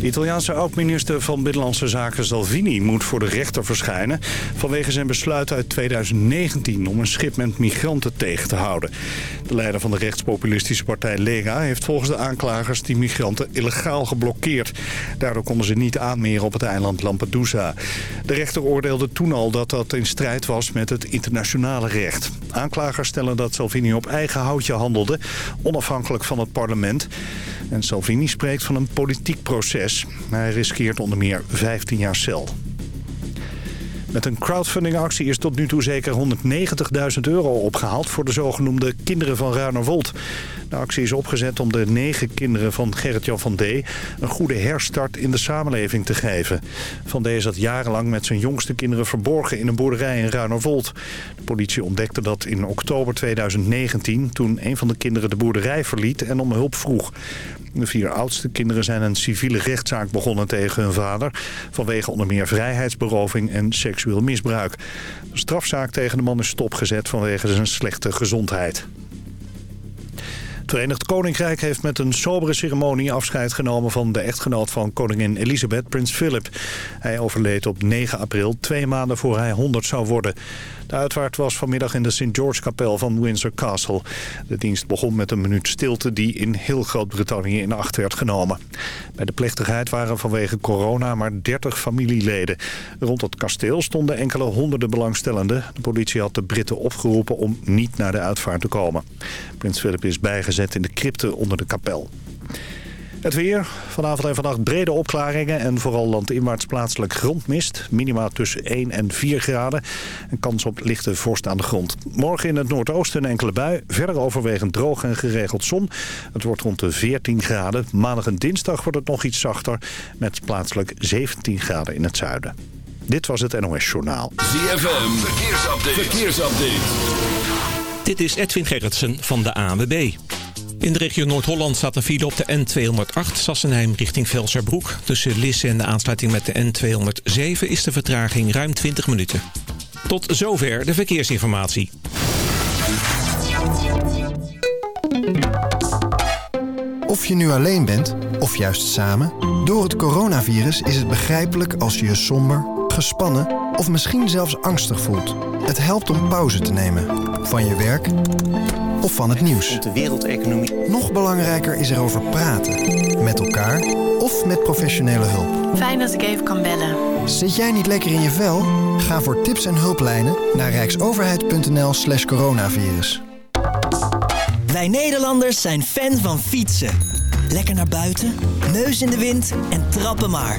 De Italiaanse oud-minister van Binnenlandse Zaken Salvini moet voor de rechter verschijnen... vanwege zijn besluit uit 2019 om een schip met migranten tegen te houden. De leider van de rechtspopulistische partij Lega heeft volgens de aanklagers die migranten illegaal geblokkeerd. Daardoor konden ze niet aanmeren op het eiland Lampedusa. De rechter oordeelde toen al dat dat in strijd was met het internationale recht. Aanklagers stellen dat Salvini op eigen houtje handelde, onafhankelijk van het parlement... En Salvini spreekt van een politiek proces. Hij riskeert onder meer 15 jaar cel. Met een crowdfundingactie is tot nu toe zeker 190.000 euro opgehaald... voor de zogenoemde Kinderen van Ruinerwold. De actie is opgezet om de negen kinderen van Gerrit-Jan van D... een goede herstart in de samenleving te geven. Van D zat jarenlang met zijn jongste kinderen verborgen... in een boerderij in Ruinerwold. De politie ontdekte dat in oktober 2019... toen een van de kinderen de boerderij verliet en om hulp vroeg. De vier oudste kinderen zijn een civiele rechtszaak begonnen tegen hun vader... vanwege onder meer vrijheidsberoving en seksueel misbruik. De strafzaak tegen de man is stopgezet vanwege zijn slechte gezondheid. Het Verenigd Koninkrijk heeft met een sobere ceremonie afscheid genomen van de echtgenoot van koningin Elisabeth, prins Philip. Hij overleed op 9 april, twee maanden voor hij 100 zou worden. De uitvaart was vanmiddag in de St. George-kapel van Windsor Castle. De dienst begon met een minuut stilte die in heel Groot-Brittannië in acht werd genomen. Bij de plechtigheid waren vanwege corona maar 30 familieleden. Rond het kasteel stonden enkele honderden belangstellenden. De politie had de Britten opgeroepen om niet naar de uitvaart te komen. Prins Philip is bijgezet in de crypte onder de kapel. Het weer. Vanavond en vannacht brede opklaringen en vooral landinwaarts plaatselijk grondmist. Minima tussen 1 en 4 graden. En kans op lichte vorst aan de grond. Morgen in het noordoosten een enkele bui. Verder overwegend droog en geregeld zon. Het wordt rond de 14 graden. Maandag en dinsdag wordt het nog iets zachter. Met plaatselijk 17 graden in het zuiden. Dit was het NOS Journaal. ZFM. Verkeersupdate. Verkeersupdate. Dit is Edwin Gerritsen van de ANWB. In de regio Noord-Holland staat een file op de N208 Sassenheim richting Velserbroek. Tussen Lisse en de aansluiting met de N207 is de vertraging ruim 20 minuten. Tot zover de verkeersinformatie. Of je nu alleen bent, of juist samen... door het coronavirus is het begrijpelijk als je je somber, gespannen... of misschien zelfs angstig voelt. Het helpt om pauze te nemen. Van je werk of van het nieuws. De wereldeconomie. Nog belangrijker is erover praten. Met elkaar of met professionele hulp. Fijn dat ik even kan bellen. Zit jij niet lekker in je vel? Ga voor tips en hulplijnen naar rijksoverheid.nl slash coronavirus. Wij Nederlanders zijn fan van fietsen. Lekker naar buiten, neus in de wind en trappen maar.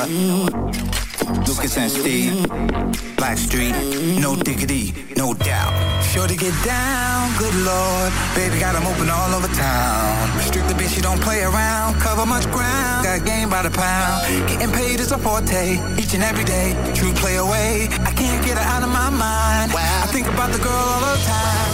What? Lucas and Steve, Black Street, no diggity, no doubt. Sure to get down, good lord. Baby got them open all over town. Strictly bitch, you don't play around. Cover much ground, got game by the pound. Getting paid is a forte, each and every day. True play away, I can't get her out of my mind. Wow. I think about the girl all the time.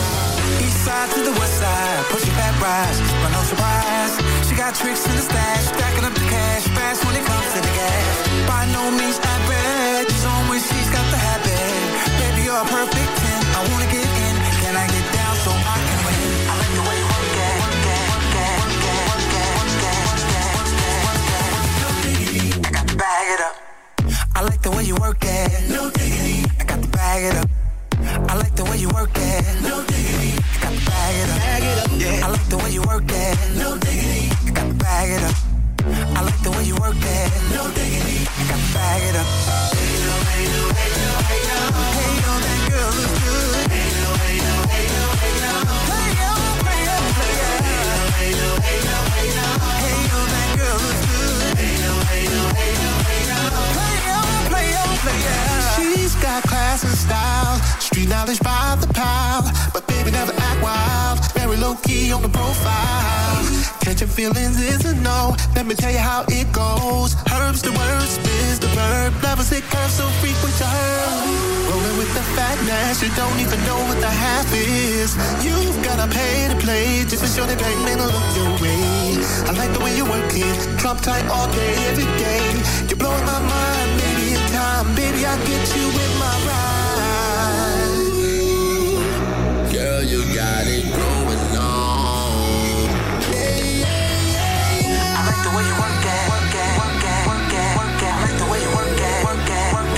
East side to the west side, pushing back rise, but no surprise. Got tricks in the stash, stacking up the cash, fast when it comes to the gas. By no means average, she's on when she's got the habit. Baby, you're a perfect 10, I wanna get in, can I get down so I can win? I like the way you work it, work it, work it, work it, work it, work it, work it, work work. I got to bag it up. I like the way you work it. No diggity. I got to bag it up. I like the way you work it. No diggity. Got to bag it up. Bag it up. Yeah. I like the way you work it. No diggity. Got to bag it up. I like the way you work it. No diggity. Got to bag it up. Hey yo, hey yo, hey yo, hey yo. Hey that girl good. Hey yo, hey yo, hey yo, hey yo. Hey play yo, play. Hey yo, hey yo, hey yo. Hey yo, that girl good. Hey hey hey hey She's got class and style, street knowledge by the pile. But baby never act wild, very low key on the profile. Catching feelings is a no. Let me tell you how it goes. Herbs the word, spins the verb. Levels it curves so frequent to her. Rolling with the fatness, you don't even know what the half is. You've gotta pay to play just to show that pay men will look your way. I like the way you work it, drop tight all day, every day. You're blowing my mind, baby I get you in my ride. Girl, you got it going on. I like the way you work it, work it. I like the way you work it, work it. I like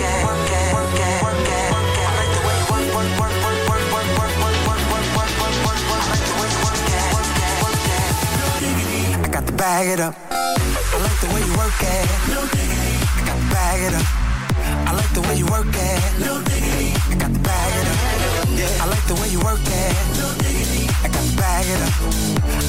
the way you work, work. I like the way you work it. I got to bag it up. I like the way you work it. I got to bag it up. I like the way you work it. Diggity. I got to bag it up. I like the way you work it. Diggity. I got to bag it up.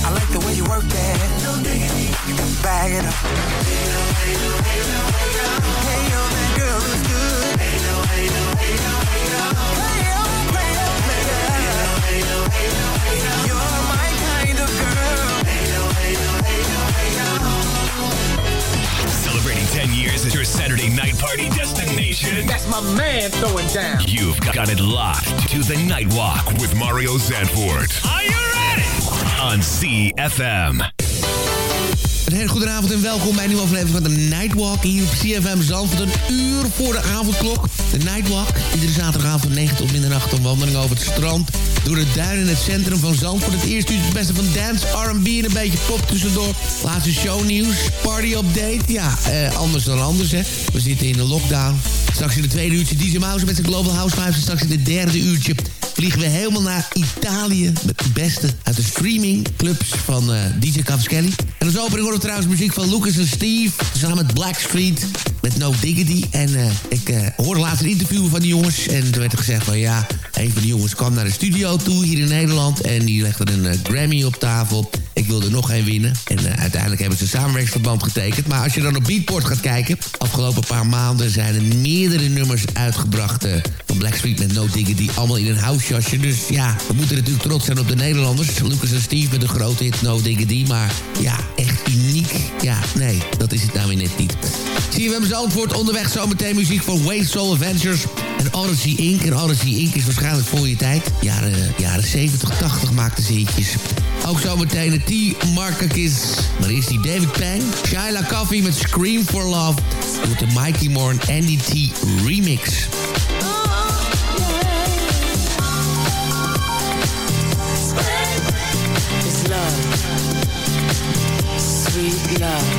I like the way you work it. Diggity. I got to bag it up. Hey yo, hey yo, hey yo, hey yo. Hey yo, that girl is good. Hey yo, hey yo, hey yo, hey yo. Hey yo, play yo. Hey yo, hey yo, hey yo. You're my kind of girl. Hey yo, hey yo, hey yo, hey yo. Celebrating 10 years as your Saturday night party destination. That's my man throwing down. You've got it locked to the Nightwalk with Mario Zanfort. Are you ready? On CFM. Een hele goede avond en welkom bij een nieuwe aflevering van de Nightwalk hier op CFM Zandvoort. Een uur voor de avondklok. De Nightwalk, iedere zaterdagavond van 9 tot middernacht. Een wandeling over het strand, door de duinen in het centrum van Zandvoort. Het eerste uur is het beste van dance, R&B en een beetje pop tussendoor. Laatste shownieuws, party update. Ja, eh, anders dan anders hè. We zitten in de lockdown. Straks in de tweede uurtje DJ Mouse met zijn Global House Vibes. En straks in het derde uurtje vliegen we helemaal naar Italië... met de beste uit de streamingclubs van eh, DJ Cavaschelli. En als opening horen we trouwens muziek van Lucas en Steve... samen met Blackstreet No Diggity. En eh, ik eh, hoorde laatst een interview van die jongens... en toen werd er gezegd van ja, een van die jongens kwam naar de studio toe hier in Nederland... en die legde een eh, Grammy op tafel... Ik wilde nog één winnen. En uiteindelijk hebben ze een samenwerkingsverband getekend. Maar als je dan op Beatport gaat kijken... afgelopen paar maanden zijn er meerdere nummers uitgebracht... Van Blackstreet met No Diggity. Allemaal in een housejasje. Dus ja, we moeten natuurlijk trots zijn op de Nederlanders. Lucas en Steve met een grote hit No Diggity. Maar ja, echt uniek. Ja, nee, dat is het nou weer net niet. Zie je, we hebben antwoord onderweg zometeen muziek van Wave Soul Adventures... En Odyssey Inc. En Odyssey Inc. is waarschijnlijk voor je tijd. Jaren, jaren 70, 80 maakten ze. Ook zometeen de T-Markakis. Maar eerst die David Pang. Shyla Coffee met Scream for Love. Met de Mikey Moore en Andy T remix. Sweet.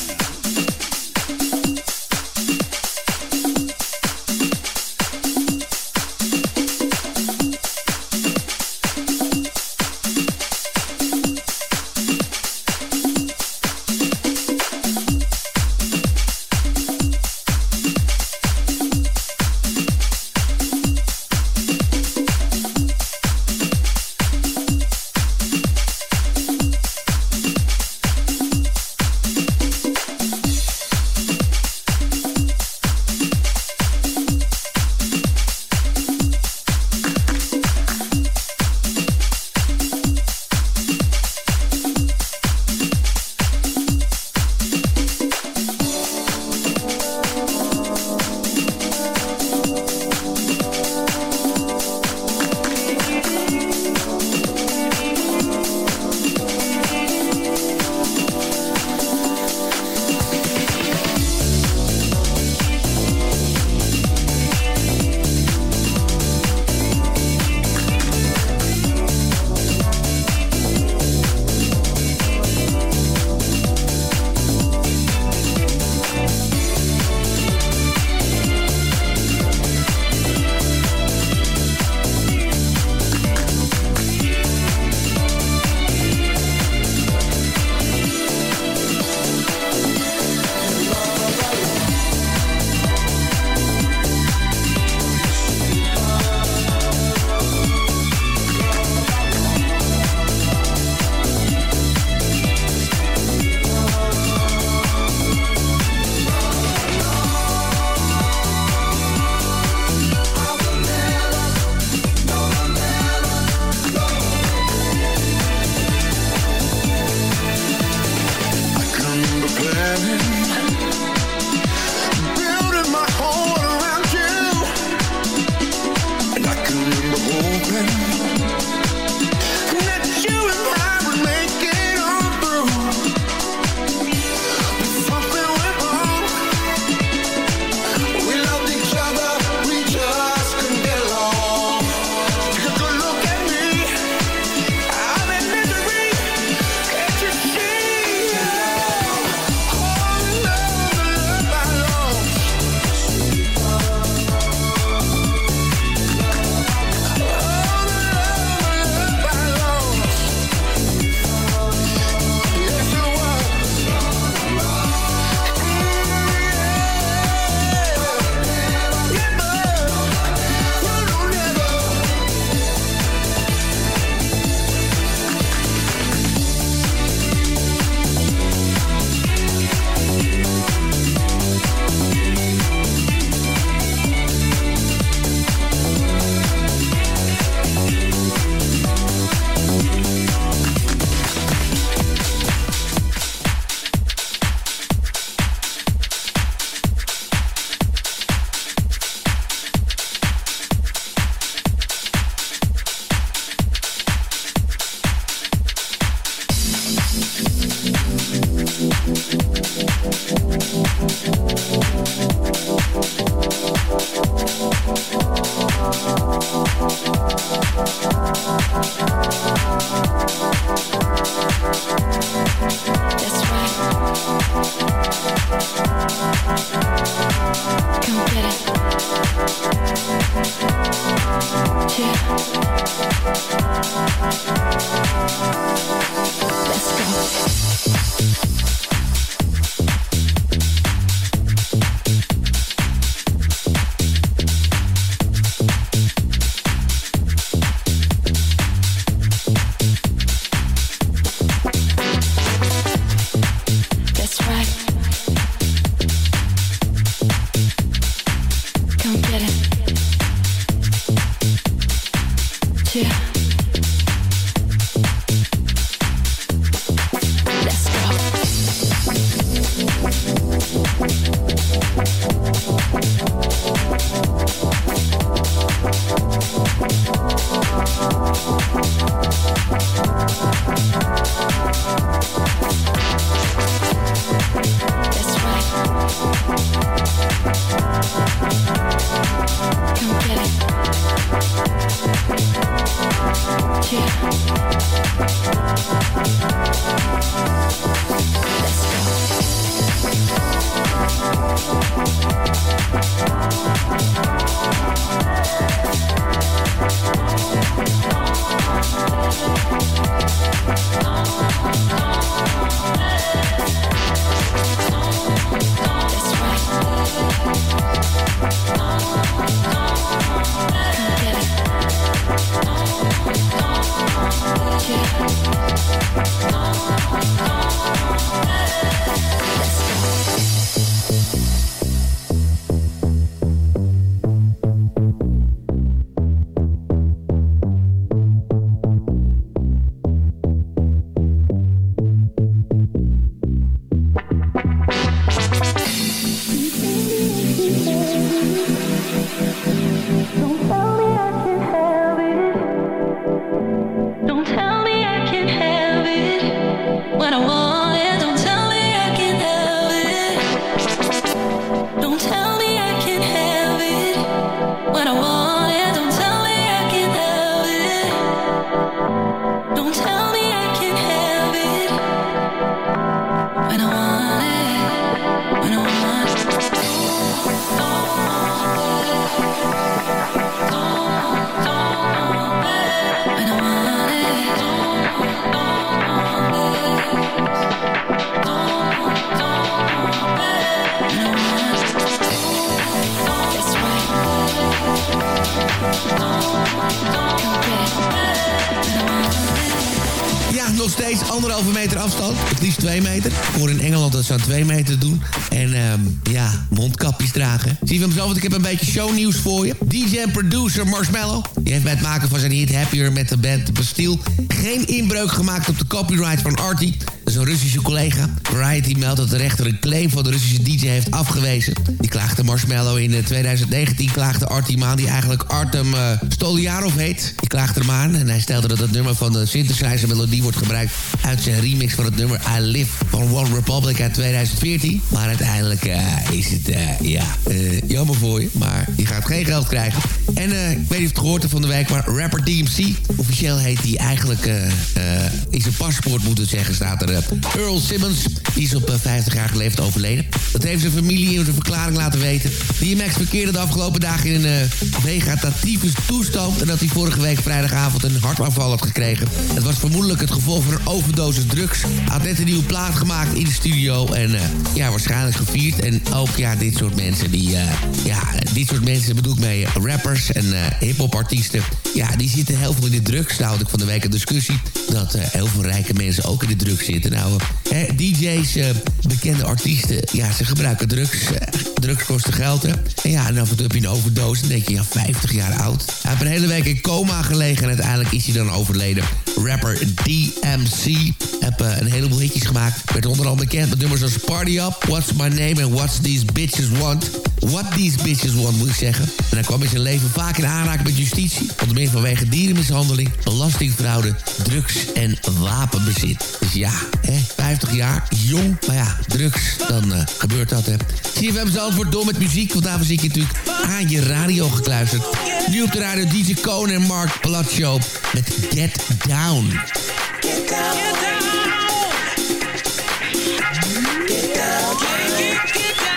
Nog steeds anderhalve meter afstand. Het liefst twee meter. Ik hoor in Engeland dat ze aan twee meter doen. En ehm, ja, mondkapjes dragen. Zie je hem zo, want ik heb een beetje shownieuws voor je. DJ producer Marshmallow. Die heeft bij het maken van zijn hit Happier met de band Bastille... geen inbreuk gemaakt op de copyright van Artie... Russische collega. Variety meldt dat de rechter een claim van de Russische DJ heeft afgewezen. Die klaagde Marshmallow in eh, 2019. Klaagde Artie Maan, die eigenlijk Artem uh, Stoliarov heet. Die klaagde hem aan en hij stelde dat het nummer van de synthesizer melodie wordt gebruikt... uit zijn remix van het nummer I Live van One Republic uit 2014. Maar uiteindelijk uh, is het, uh, ja, jammer voor je. Maar je gaat geen geld krijgen. En ik weet niet of het gehoord hebt van de week, maar rapper DMC... officieel heet hij eigenlijk in zijn paspoort, moeten zeggen, staat er... Earl Simmons, is op 50 jaar leeftijd overleden. Dat heeft zijn familie in zijn verklaring laten weten. DMX verkeerde de afgelopen dagen in een vegetatieve toestand... en dat hij vorige week vrijdagavond een hartaanval had gekregen. Het was vermoedelijk het gevolg van een overdosis drugs. Had net een nieuwe plaat gemaakt in de studio en uh, ja, waarschijnlijk gevierd. En ook ja, dit soort mensen, die, uh, ja, dit soort mensen bedoel ik mee rappers en uh, hip-hop artiesten. Ja, die zitten heel veel in de drugs. Nou had ik van de week een discussie dat heel veel rijke mensen ook in de drugs zitten. Nou, hè, DJ's, bekende artiesten, ja, ze gebruiken drugs. Drugs kosten geld, hè. En ja, en af en toe heb je een overdosis. Dan denk je, ja, 50 jaar oud. Hij heeft een hele week in coma gelegen en uiteindelijk is hij dan overleden. Rapper DMC heb uh, een heleboel hitjes gemaakt. Werd onder andere bekend met nummers als Party Up, What's My Name and What's These Bitches Want. What These Bitches Want, moet ik zeggen. En hij kwam in zijn leven vaak in aanraking met justitie. Onder meer vanwege dierenmishandeling, belastingfraude, drugs en wapenbezit. Dus ja, hè, 50 jaar, jong. Maar ja, drugs, dan uh, gebeurt dat, hè. CFM Zandvoort door met muziek, want daarvoor zit je natuurlijk aan je radio gekluisterd. Nu op de radio DJ Cohen en Mark Show met Get Down. Get down. Get down. Get down.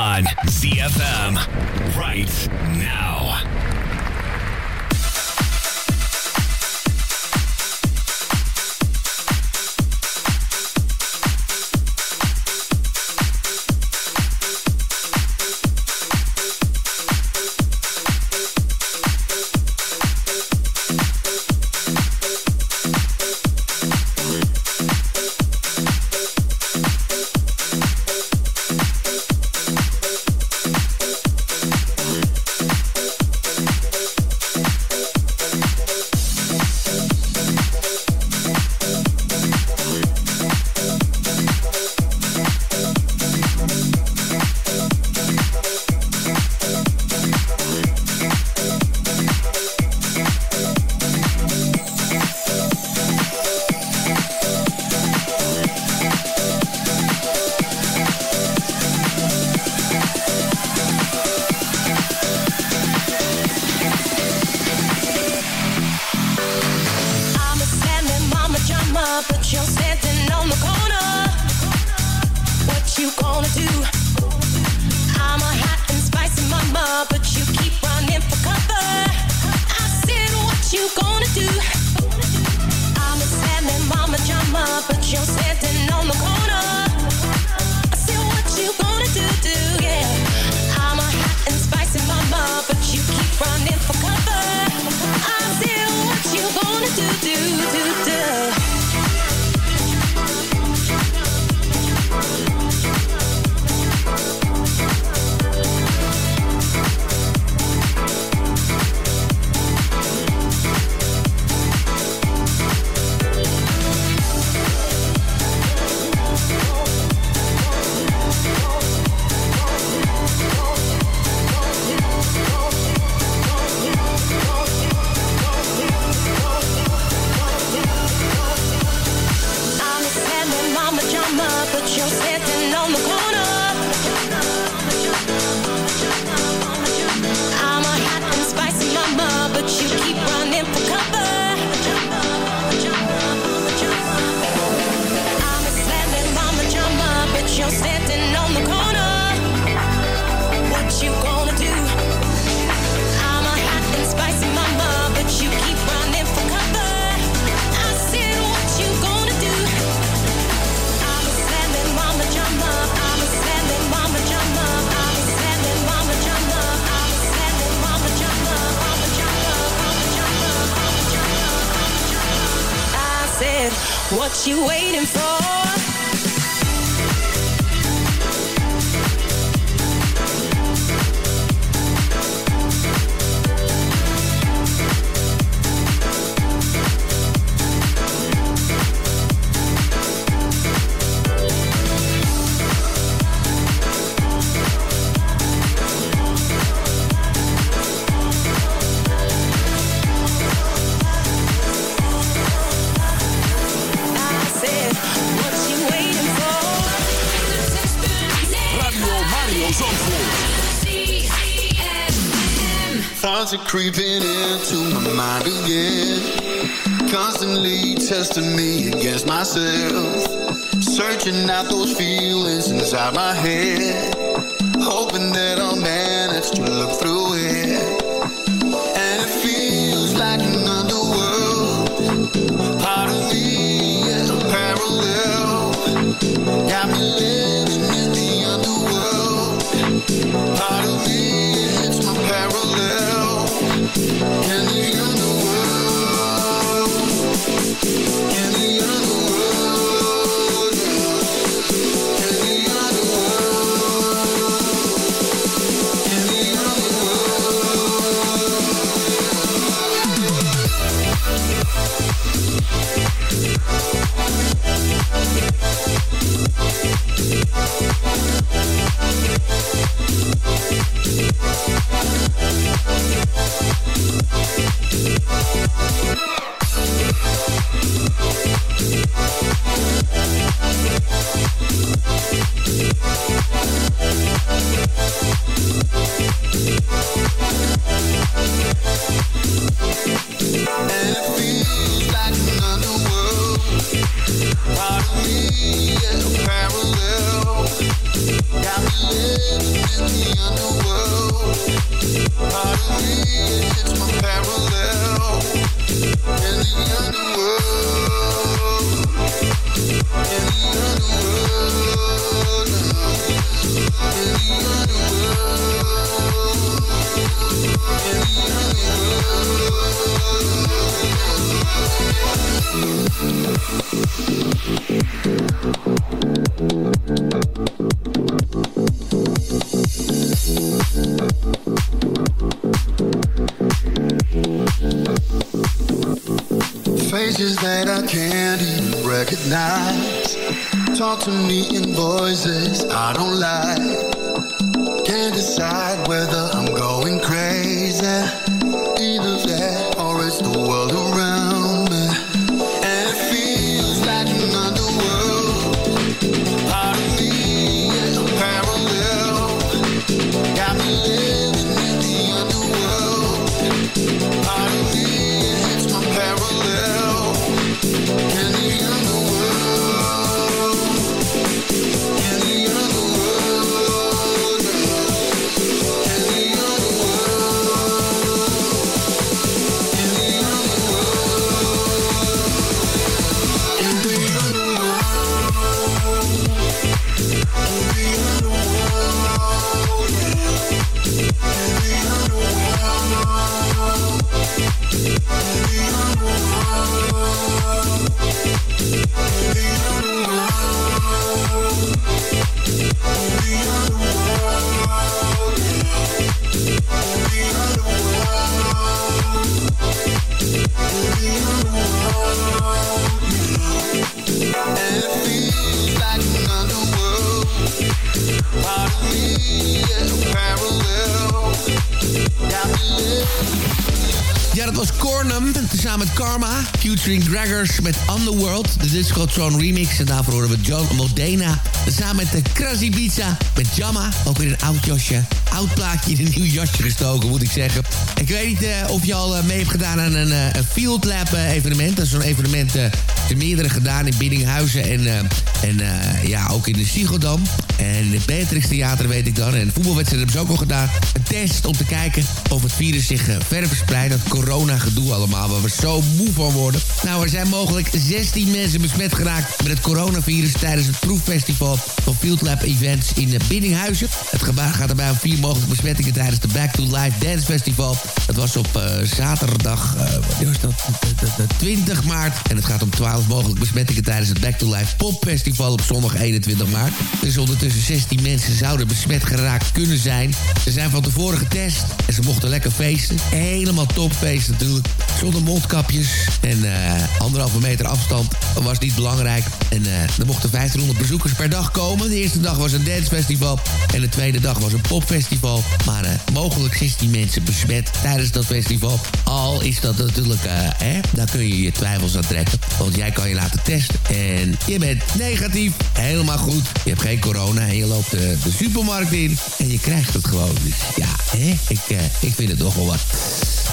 On pajama, but you're sitting on the corner. what you waiting for? creeping into my mind again. Constantly testing me against myself. Searching out those feelings inside my head. Hoping that Can you faces that I can't even recognize. Talk to me in voices I don't like. Can't decide whether featuring Gregors met Underworld, de Discotron remix. En daarvoor horen we John Modena, samen met de Krasi Pizza, met Jamma. Ook weer een oud jasje, oud plaatje in een nieuw jasje gestoken, moet ik zeggen. Ik weet niet eh, of je al eh, mee hebt gedaan aan een, eh, Field Lab evenement. Dat is zo'n evenement, er meerdere gedaan in Biddinghuizen en, en ja, ook in de Sigodam. En het Beatrix Theater weet ik dan. En voetbalwedstrijden hebben ze ook al gedaan. Een test om te kijken of het virus zich eh, verder verspreidt. Dat corona-gedoe allemaal, waar we zo moe van worden. Nou, er zijn mogelijk 16 mensen besmet geraakt met het coronavirus... tijdens het proeffestival van Field Lab Events in eh, Biddinghuizen. Het gaat erbij om vier mogelijke besmettingen tijdens de Back to Life Dance Festival. Dat was op eh, zaterdag, dat? De, de- de 20 maart. En het gaat om 12 mogelijke besmettingen tijdens het Back to Life Pop Festival op zondag 21 maart. Dus ondertussen 16 mensen zouden besmet geraakt kunnen zijn. Ze zijn van tevoren getest en ze mochten lekker feesten. Helemaal topfeest natuurlijk. Zonder mondkapjes en eh, anderhalve meter afstand. Was niet belangrijk. En eh, er mochten 1500 bezoekers per dag komen. De eerste dag was een dancefestival. En de tweede dag was een popfestival. Maar eh, mogelijk 16 mensen besmet tijdens dat festival. Al is dat natuurlijk, hè, daar kun je je twijfels aan trekken. Want jij kan je laten testen. En je bent negatief. Helemaal goed. Je hebt geen corona en je loopt de, supermarkt in. En je krijgt het gewoon. Dus ja, hè, ik, eh, ik vind het toch wel wat.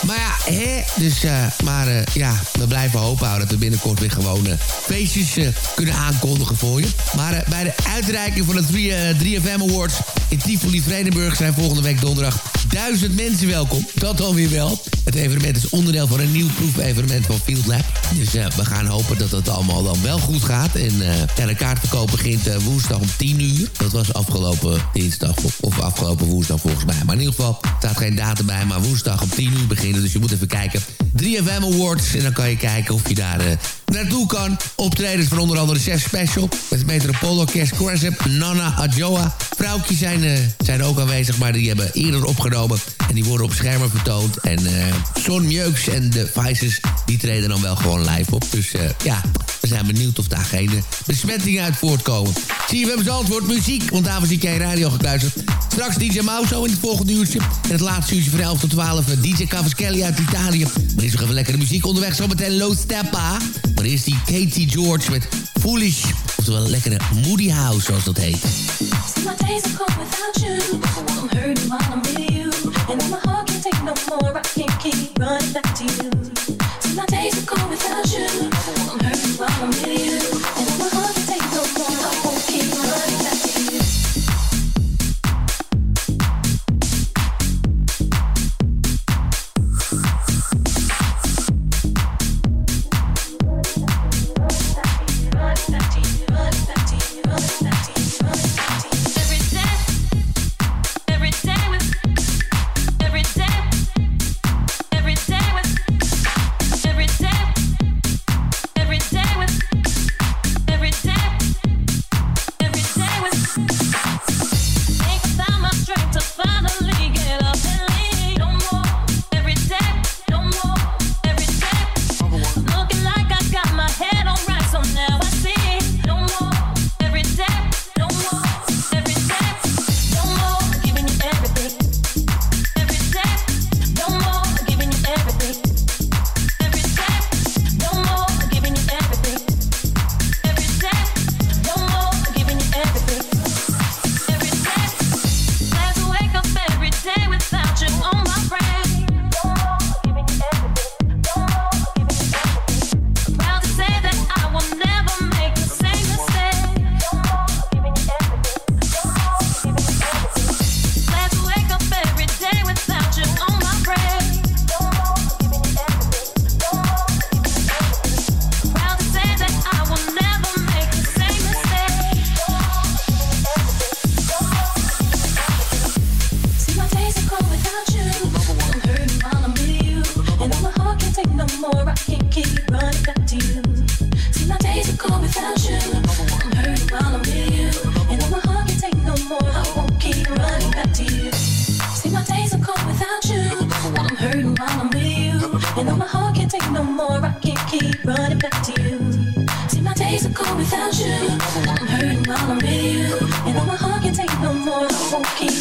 Maar ja, hè, dus, eh, maar eh, ja, we blijven hopen houden dat we binnenkort weer gewoon feestjes eh, kunnen aankondigen voor je. Maar bij de uitreiking van de 3, eh, 3FM Awards in Tivoli Vredenburg zijn volgende week donderdag duizend mensen welkom. Dat dan weer wel. Het evenement is onderdeel van een nieuw proefevenement van Field Lab. Dus we gaan hopen dat het allemaal dan wel goed gaat. En ja, de kaartverkoop begint woensdag om 10 uur. Dat was afgelopen dinsdag of afgelopen woensdag volgens mij. Maar in ieder geval staat geen datum bij, maar woensdag om 10 uur beginnen. Dus je moet even kijken. 3FM Awards. En dan kan je kijken of je daar eh, naartoe kan. Optredens van onder andere Chef Special. Met het Metropoolorkest, Crasip, Nana Adjoa. Vrouwtjes zijn, eh, zijn ook aanwezig, maar die hebben eerder opgenomen. En die worden op schermen vertoond. En eh Son Mjeuks en de Vices, die treden dan wel gewoon live op. Dus ja, we zijn benieuwd of daar geen besmettingen uit voortkomen. Hebben antwoord muziek, want daarvoor ik je radio gekluisterd. Straks DJ Mauso in het volgende uurtje. En het laatste uurtje van 11 tot 12 eh, DJ Cavaschelli uit Italië. Maar eerst nog even lekkere muziek onderweg. Zometeen Low Steppa. Maar eerst die Katie George met Foolish. Oftewel een lekkere Moody House, zoals dat heet.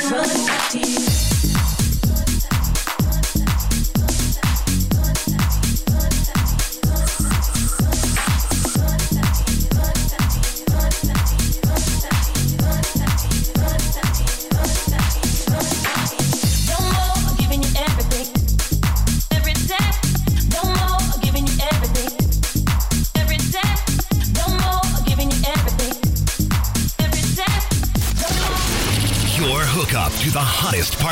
trust.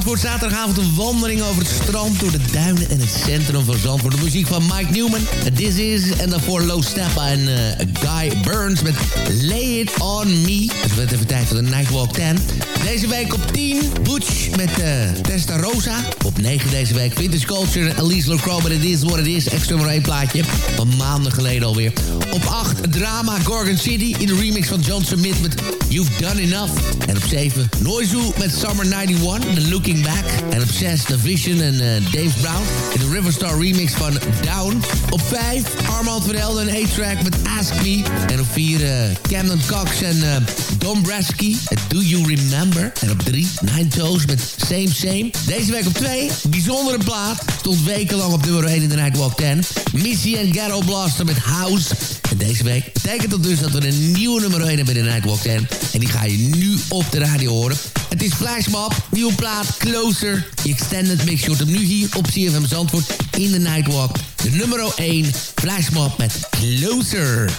Zandvoort. Zaterdagavond een wandeling over het strand... door de duinen en het centrum van Zandvoort. De muziek van Mike Newman. This Is. En daarvoor Low Steppa en uh, Guy Burns met Lay It On Me. Het werd even tijd voor de Nightwalk 10. Deze week op 10, Butch met uh, Testa Rosa. Op 9 deze week Vintage Culture, Elise LaCroix met It Is What It Is. Extra nummer 1 plaatje, van maanden geleden alweer. Op 8, Drama Gorgon City in de remix van John Smith met You've Done Enough. En op 7, Noizu met Summer 91, The Looking Back. En op 6, The Vision en uh, Dave Brown in de Riverstar remix van Down. Op 5, Armand van Helden en A-Track met Ask Me. En op 4, uh, Camden Cox en uh, Don Brasky Do You Remember. En op 3, Nine Toes met Same Same. Deze week op 2, bijzondere plaat. Stond wekenlang op nummer 1 in de Nightwalk 10. Missy en Ghetto Blaster met House. Deze week betekent dat dus dat we een nieuwe nummer 1 hebben in de Nightwalk 10. En die ga je nu op de radio horen. Het is Flashmob, nieuwe plaat, Closer. Extended Mix, hoort hem nu hier op CFM Zandvoort in de Nightwalk. De nummer 1, Flashmob met Closer.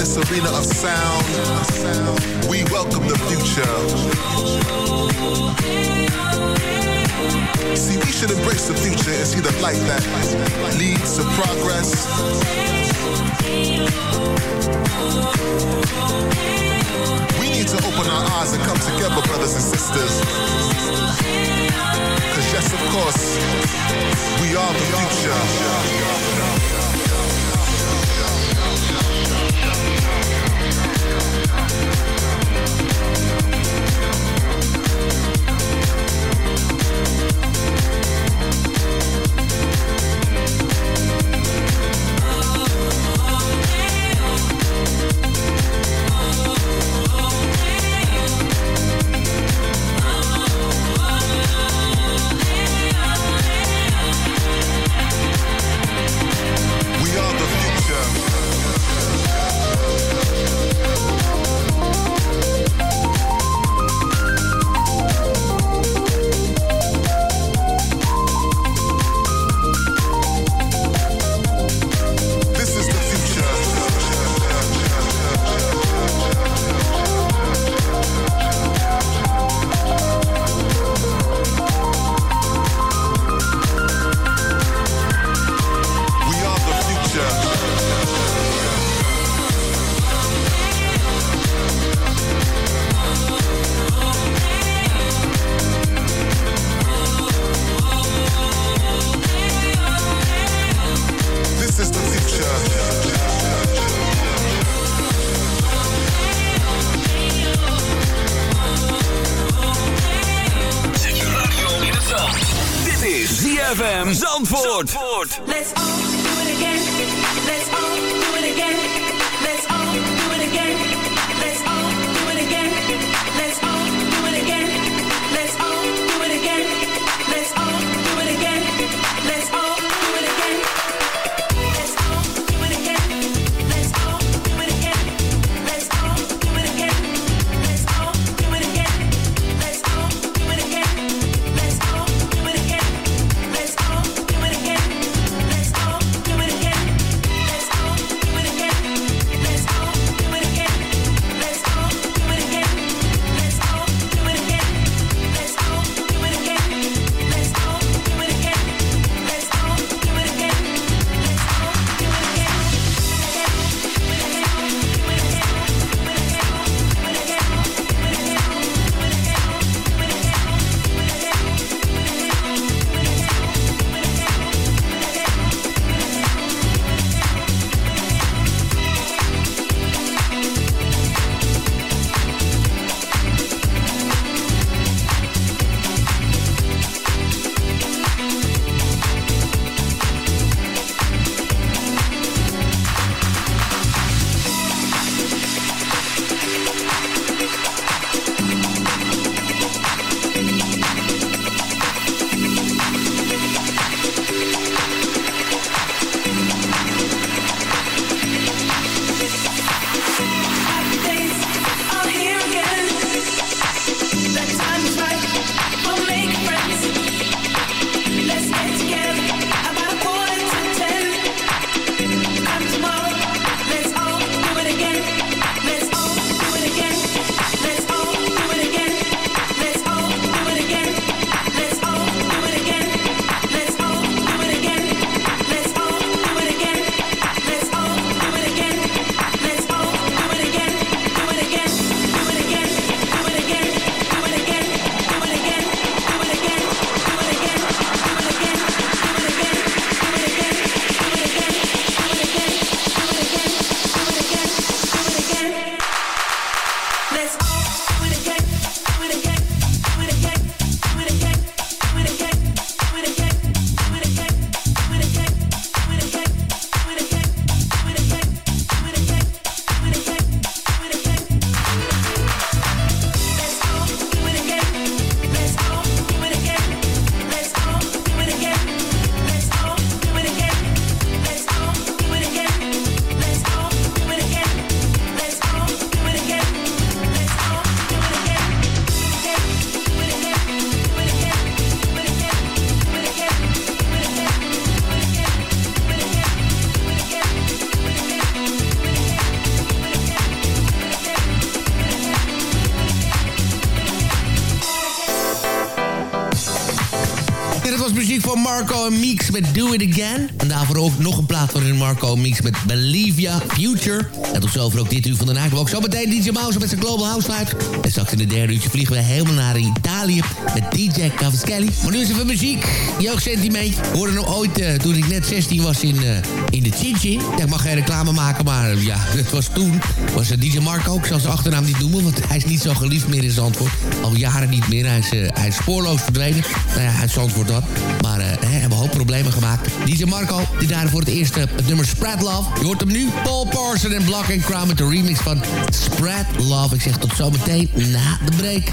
this arena of sound, we welcome the future. See, we should embrace the future and see the light that leads to progress. We need to open our eyes and come together, brothers and sisters. Cause yes, of course, we are the future. Zandvoort. Zandvoort. Let's van Marco en Meeks met Bolivia Future. Tot zover ook dit uur van de Nightwalk. Zometeen DJ Mouse met zijn Global House Vibes. En straks in de derde uurtje vliegen we helemaal naar Italië met DJ Cavaschelli. Maar nu is even muziek. Jeugdsentiment. Hoorde nog ooit, uh, toen ik net 16 was in, uh, in de Chinchin. Ik mag geen reclame maken, maar uh, ja, dat was toen. Was DJ Marco, ik zal zijn achternaam niet noemen, want hij is niet zo geliefd meer in Zandvoort. Al jaren niet meer. Hij is, hij is spoorloos verdwenen. Nou ja, uit Zandvoort dan. Maar uh, hebben hoop problemen gemaakt. DJ Marco, die daar voor het eerst het nummer Spread Love. Je hoort hem nu. Paul Parson en Black and Crown met de remix van Spread Love. Ik zeg tot zometeen na de break.